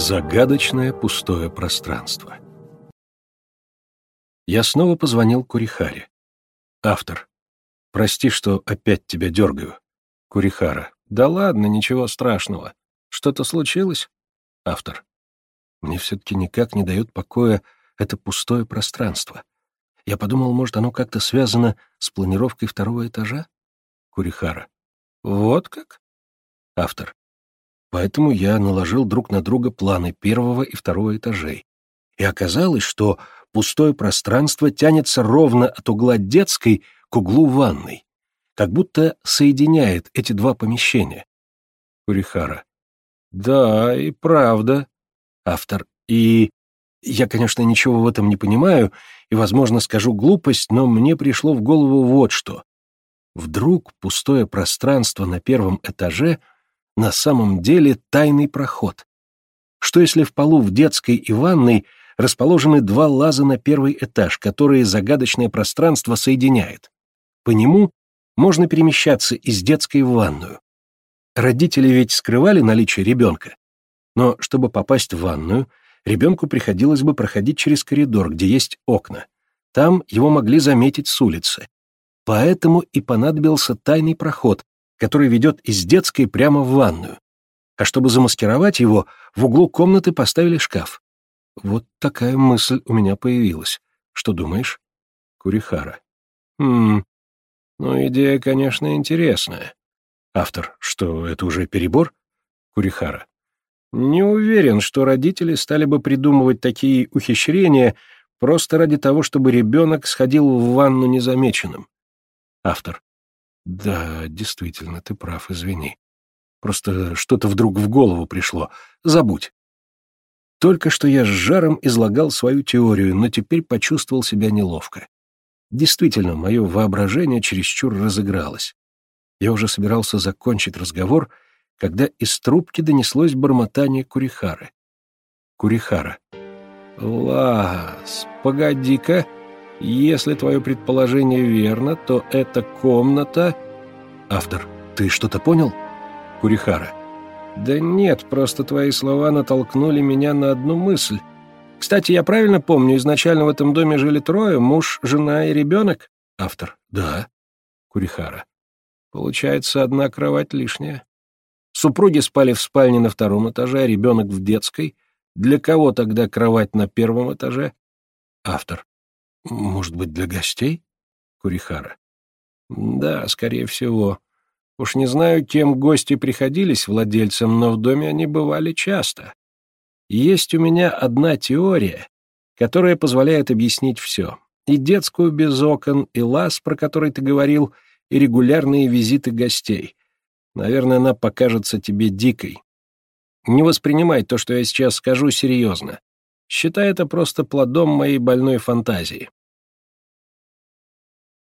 Загадочное пустое пространство. Я снова позвонил Курихаре. Автор. Прости, что опять тебя дергаю. Курихара. Да ладно, ничего страшного. Что-то случилось? Автор. Мне все-таки никак не дает покоя это пустое пространство. Я подумал, может, оно как-то связано с планировкой второго этажа? Курихара. Вот как? Автор. Поэтому я наложил друг на друга планы первого и второго этажей. И оказалось, что пустое пространство тянется ровно от угла детской к углу ванной, как будто соединяет эти два помещения. Курихара. Да, и правда. Автор. И я, конечно, ничего в этом не понимаю, и, возможно, скажу глупость, но мне пришло в голову вот что. Вдруг пустое пространство на первом этаже — на самом деле тайный проход? Что если в полу в детской и ванной расположены два лаза на первый этаж, которые загадочное пространство соединяет? По нему можно перемещаться из детской в ванную. Родители ведь скрывали наличие ребенка. Но чтобы попасть в ванную, ребенку приходилось бы проходить через коридор, где есть окна. Там его могли заметить с улицы. Поэтому и понадобился тайный проход, который ведет из детской прямо в ванную. А чтобы замаскировать его, в углу комнаты поставили шкаф. Вот такая мысль у меня появилась. Что думаешь? Курихара. Хм, ну идея, конечно, интересная. Автор, что это уже перебор? Курихара. Не уверен, что родители стали бы придумывать такие ухищрения просто ради того, чтобы ребенок сходил в ванну незамеченным. Автор. Да, действительно, ты прав, извини. Просто что-то вдруг в голову пришло. Забудь. Только что я с жаром излагал свою теорию, но теперь почувствовал себя неловко. Действительно, мое воображение чересчур разыгралось. Я уже собирался закончить разговор, когда из трубки донеслось бормотание Курихары. Курихара. «Лас, погоди-ка!» Если твое предположение верно, то эта комната... Автор, ты что-то понял? Курихара. Да нет, просто твои слова натолкнули меня на одну мысль. Кстати, я правильно помню, изначально в этом доме жили трое, муж, жена и ребенок? Автор. Да. Курихара. Получается, одна кровать лишняя. Супруги спали в спальне на втором этаже, а ребенок в детской. Для кого тогда кровать на первом этаже? Автор. Может быть, для гостей? Курихара. Да, скорее всего. Уж не знаю, кем гости приходились владельцам, но в доме они бывали часто. Есть у меня одна теория, которая позволяет объяснить все. И детскую без окон, и лаз, про который ты говорил, и регулярные визиты гостей. Наверное, она покажется тебе дикой. Не воспринимай то, что я сейчас скажу, серьезно. Считай это просто плодом моей больной фантазии.